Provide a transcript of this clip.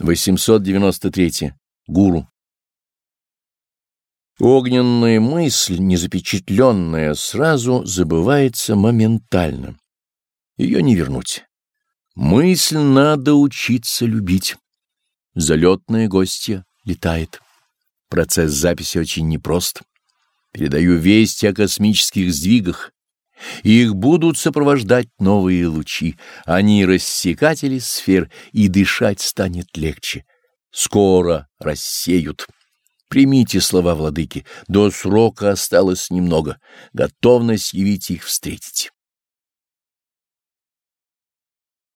893. Гуру. Огненная мысль, незапечатленная, сразу забывается моментально. Ее не вернуть. Мысль надо учиться любить. Залетная гостья летает. Процесс записи очень непрост. Передаю вести о космических сдвигах, их будут сопровождать новые лучи, они рассекатели сфер, и дышать станет легче. Скоро рассеют. Примите слова владыки, до срока осталось немного, готовность явить их встретить.